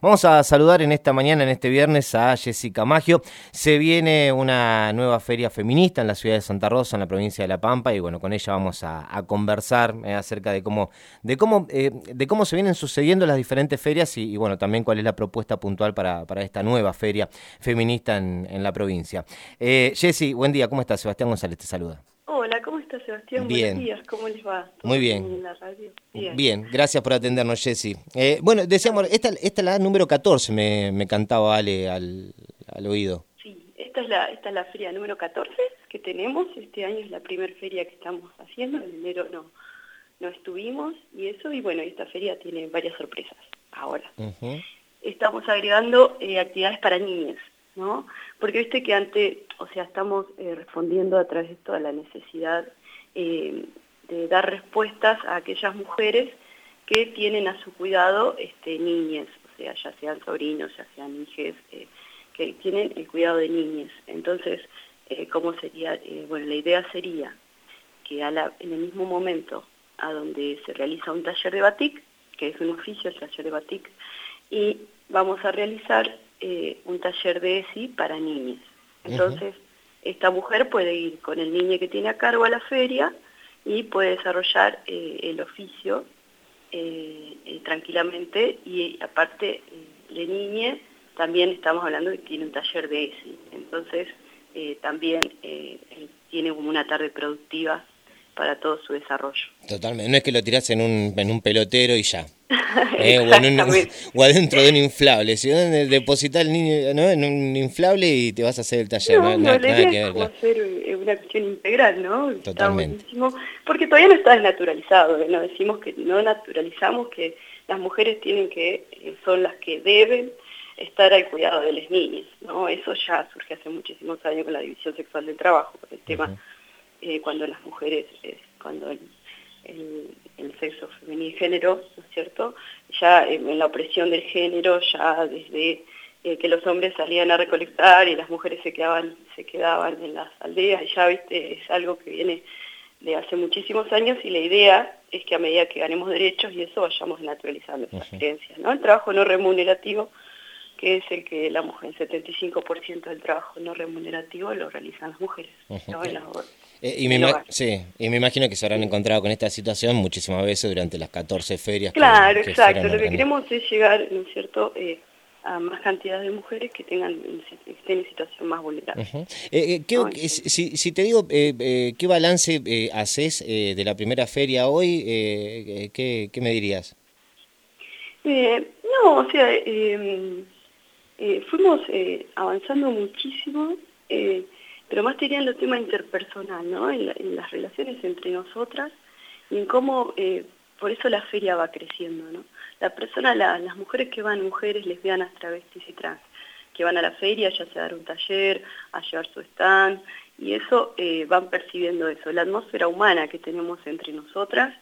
Vamos a saludar en esta mañana, en este viernes, a Jessica Maggio. Se viene una nueva feria feminista en la ciudad de Santa Rosa, en la provincia de La Pampa, y bueno, con ella vamos a, conversar eh, acerca de cómo, de cómo, eh, de cómo se vienen sucediendo las diferentes ferias y, bueno, también cuál es la propuesta puntual para, esta nueva feria feminista en, en la provincia. Eh, Jessy, buen día, ¿cómo estás? Sebastián González te saluda. Hola, ¿cómo estás, Sebastián? Bien. Buenos días, ¿cómo les va? Muy bien. bien. gracias por atendernos, Jessy. Eh, bueno, decíamos, esta, esta es la número 14, me, me cantaba Ale al, al, oído. Sí, esta es, la, esta es la feria número 14 que tenemos. Este año es la primera feria que estamos haciendo, en enero no, no estuvimos y eso, y bueno, esta feria tiene varias sorpresas ahora. Estamos agregando eh, actividades para niñas. ¿no? Porque viste que antes, o sea, estamos eh, respondiendo a través de toda la necesidad eh, de dar respuestas a aquellas mujeres que tienen a su cuidado este, niñas, o sea, ya sean sobrinos, ya sean hijas, eh, que tienen el cuidado de niñas. Entonces, ¿cómo sería? bueno, la idea sería que a la, en el mismo momento a donde se realiza un taller de batik, que es un oficio, el taller de batik, y vamos a realizar eh, un taller de ESI para niñas. Entonces, esta mujer puede ir con el niño que tiene a cargo a la feria y puede desarrollar eh, el oficio eh, tranquilamente y aparte de niña también estamos hablando que tiene un taller de ESI. Entonces, también tiene como una tarde productiva para todo su desarrollo. Totalmente, no es que lo un, en un pelotero y ya. Eh, o, adentro de un inflable. Si no, depositas el niño en un inflable y te vas a hacer el taller. No, no, nada, que ver. hacer eh, una cuestión integral, ¿no? Totalmente. porque todavía no está desnaturalizado. ¿eh? No decimos que no naturalizamos que las mujeres tienen que, son las que deben estar al cuidado de las niñas. ¿no? Eso ya surge hace muchísimos años con la división sexual del trabajo, el tema cuando las mujeres, cuando el, el, sexo femenino y género, ¿no es cierto? Ya en la opresión del género, ya desde eh, que los hombres salían a recolectar y las mujeres se quedaban, se quedaban en las aldeas, ya viste, es algo que viene de hace muchísimos años y la idea es que a medida que ganemos derechos y eso vayamos naturalizando esas creencias, ¿no? El trabajo no remunerativo, que es el que la mujer, el 75% del trabajo no remunerativo lo realizan las mujeres, eh, y, me sí, y me imagino que se habrán encontrado con esta situación muchísimas veces durante las 14 ferias. Claro, exacto. Lo que queremos es llegar, ¿no es cierto?, eh, a más cantidad de mujeres que tengan estén en situación más vulnerable. Eh, si, si, te digo, ¿qué balance haces de la primera feria hoy? ¿qué, ¿qué, me dirías? no, o sea, fuimos avanzando muchísimo pero más te en lo tema interpersonal, ¿no? En, las relaciones entre nosotras y en cómo, eh, por eso la feria va creciendo, ¿no? La persona, las mujeres que van, mujeres lesbianas, travestis y trans, que van a la feria, ya sea a dar un taller, a llevar su stand, y eso eh, van percibiendo eso, la atmósfera humana que tenemos entre nosotras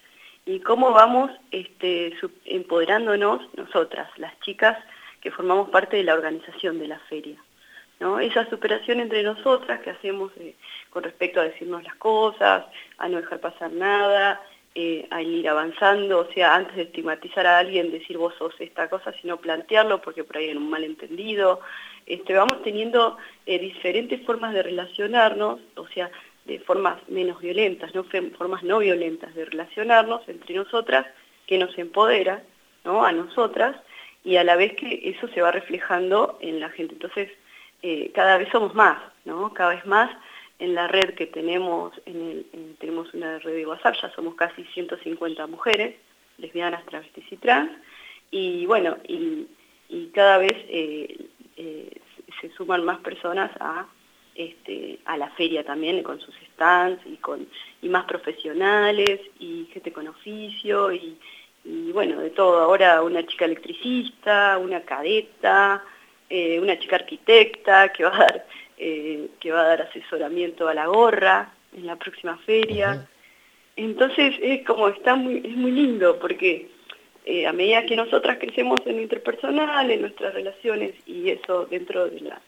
y cómo vamos este, empoderándonos nosotras, las chicas que formamos parte de la organización de la feria. Esa superación entre nosotras que hacemos eh, con respecto a decirnos las cosas, a no dejar pasar nada, eh, a ir avanzando, o sea, antes de estigmatizar a alguien, decir vos sos esta cosa, sino plantearlo porque por ahí hay un malentendido. Este, vamos teniendo eh, diferentes formas de relacionarnos, o sea, de formas menos violentas, formas no violentas de relacionarnos entre nosotras, que nos empodera a nosotras, y a la vez que eso se va reflejando en la gente. Entonces, eh, cada vez somos más, ¿no? Cada vez más en la red que tenemos, tenemos una red de WhatsApp, ya somos casi 150 mujeres, lesbianas, travestis y trans, y bueno, y, cada vez eh, eh, se suman más personas a, este, a la feria también, con sus stands y, con, y más profesionales, y gente con oficio, y, y bueno, de todo, ahora una chica electricista, una cadeta, eh, una chica arquitecta que va a dar eh, que va a dar asesoramiento a la gorra en la próxima feria. Entonces es como está muy, es muy lindo porque eh, a medida que nosotras crecemos en lo interpersonal, en nuestras relaciones y eso dentro de la,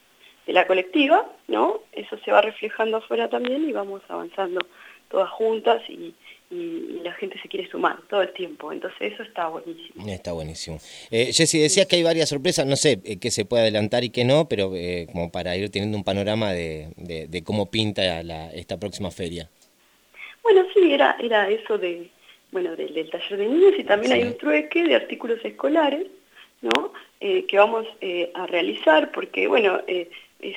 de la colectiva, ¿no? Eso se va reflejando afuera también y vamos avanzando todas juntas y, y, la gente se quiere sumar todo el tiempo. Entonces eso está buenísimo. Está buenísimo. Eh, Jessy, decías que hay varias sorpresas, no sé eh, qué se puede adelantar y qué no, pero eh, como para ir teniendo un panorama de, de, cómo pinta la, esta próxima feria. Bueno, sí, era, era eso de, bueno, del, taller de niños y también hay un trueque de artículos escolares, ¿no? Eh, que vamos a realizar porque, bueno,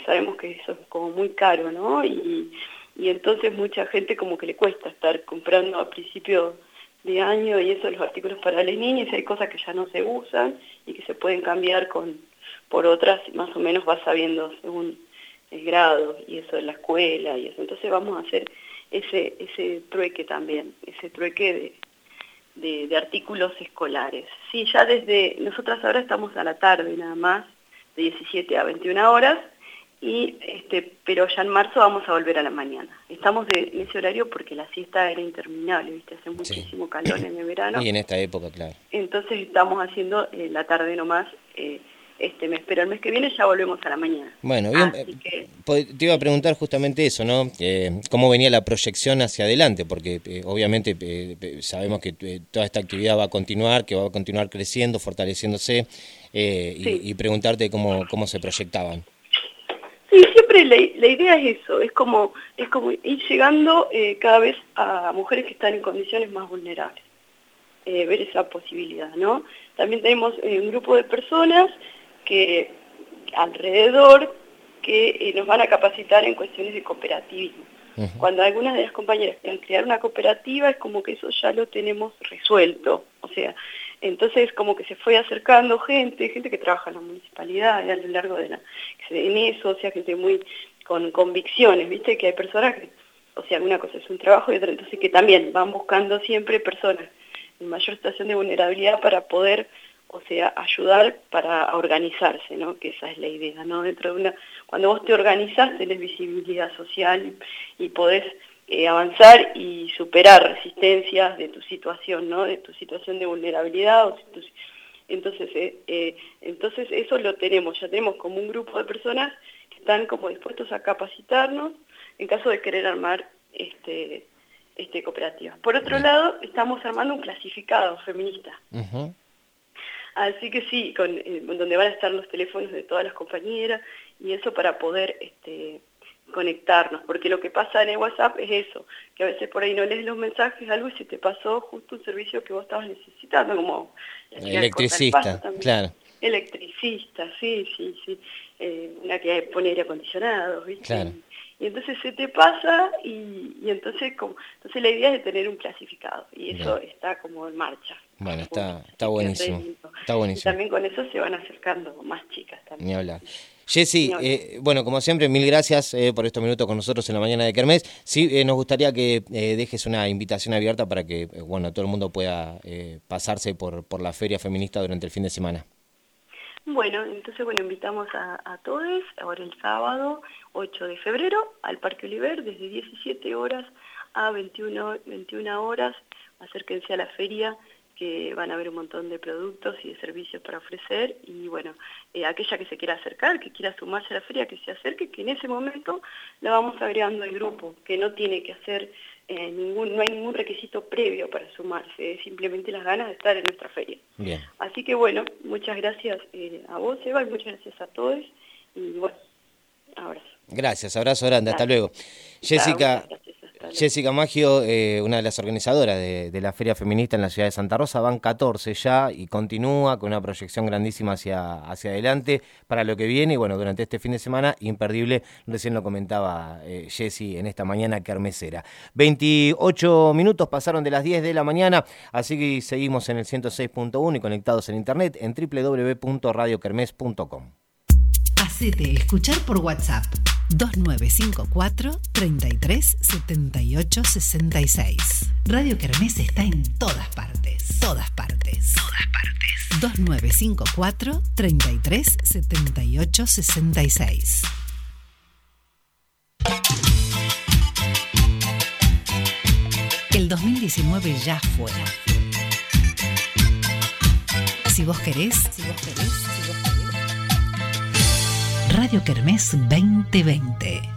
sabemos que eso es como muy caro, ¿no? Y, y entonces mucha gente como que le cuesta estar comprando a principio de año y eso los artículos para los niños, hay cosas que ya no se usan y que se pueden cambiar con por otras, más o menos vas sabiendo según el grado y eso de la escuela y eso. Entonces vamos a hacer ese, ese trueque también, ese trueque de, de, artículos escolares. Sí, ya desde, nosotras ahora estamos a la tarde nada más, de 17 a 21 horas, y este, pero ya en marzo vamos a volver a la mañana. Estamos en ese horario porque la siesta era interminable, ¿viste? Hace muchísimo calor en el verano. Y en esta época, claro. Entonces estamos haciendo eh, la tarde nomás eh, este mes, pero el mes que viene ya volvemos a la mañana. Bueno, bien, eh, te iba a preguntar justamente eso, ¿no? ¿Cómo venía la proyección hacia adelante? Porque obviamente sabemos que toda esta actividad va a continuar, que va a continuar creciendo, fortaleciéndose, y, y, preguntarte cómo, cómo se proyectaban. Siempre la, idea es eso, es como, es como ir llegando eh, cada vez a mujeres que están en condiciones más vulnerables, eh, ver esa posibilidad, ¿no? También tenemos eh, un grupo de personas que alrededor que nos van a capacitar en cuestiones de cooperativismo. Cuando algunas de las compañeras quieren crear una cooperativa es como que eso ya lo tenemos resuelto, o sea, entonces como que se fue acercando gente, gente que trabaja en la municipalidad a lo largo de la, en eso, o sea, gente muy con convicciones, viste que hay personas que, o sea, una cosa es un trabajo y otra, entonces que también van buscando siempre personas en mayor situación de vulnerabilidad para poder, o sea, ayudar para organizarse, ¿no? Que esa es la idea, ¿no? Dentro de una, cuando vos te organizás tenés visibilidad social y podés eh, avanzar y superar resistencias de tu situación, ¿no? De tu situación de vulnerabilidad. entonces, eh, eh, entonces eso lo tenemos, ya tenemos como un grupo de personas que están como dispuestos a capacitarnos en caso de querer armar este, este cooperativas. Por otro lado, estamos armando un clasificado feminista. Así que sí, con, donde van a estar los teléfonos de todas las compañeras y eso para poder este, conectarnos, porque lo que pasa en el WhatsApp es eso, que a veces por ahí no lees los mensajes, algo y se te pasó justo un servicio que vos estabas necesitando, como... Electricista, claro. Electricista, sí, sí, sí. Eh, una que pone aire acondicionado, ¿viste? Claro. Y, entonces se te pasa y, entonces como entonces la idea es de tener un clasificado y eso está como en marcha. Bueno, está, está buenísimo. Está buenísimo. Y también con eso se van acercando más chicas también. Ni hablar. Jessy, eh, bueno, como siempre, mil gracias eh, por estos minutos con nosotros en la mañana de Kermés. Sí, eh, nos gustaría que dejes una invitación abierta para que, bueno, todo el mundo pueda pasarse por, por la feria feminista durante el fin de semana. Bueno, entonces, bueno, invitamos a, a todos, ahora el sábado 8 de febrero, al Parque Oliver, desde 17 horas a 21, 21 horas. Acérquense a la feria que van a haber un montón de productos y de servicios para ofrecer y bueno, eh, aquella que se quiera acercar, que quiera sumarse a la feria, que se acerque, que en ese momento la vamos agregando al grupo, que no tiene que hacer eh, ningún, no hay ningún requisito previo para sumarse, es simplemente las ganas de estar en nuestra feria. Bien. Así que bueno, muchas gracias eh, a vos Eva y muchas gracias a todos y bueno, abrazo. Gracias, abrazo grande, hasta luego. Jessica. Jessica Maggio, eh, una de las organizadoras de, la Feria Feminista en la ciudad de Santa Rosa, van 14 ya y continúa con una proyección grandísima hacia, hacia adelante para lo que viene. Y bueno, durante este fin de semana, imperdible, recién lo comentaba eh, Jessy en esta mañana carmesera. 28 minutos pasaron de las 10 de la mañana, así que seguimos en el 106.1 y conectados en internet en www.radiokermes.com. Hacete escuchar por WhatsApp 2954 33 78 66. Radio Kermés está en todas partes. Todas partes. Todas partes. 2954 33 78 66. El 2019 ya fue. Si vos querés, si vos querés, si vos querés. Radio Kermés 2020.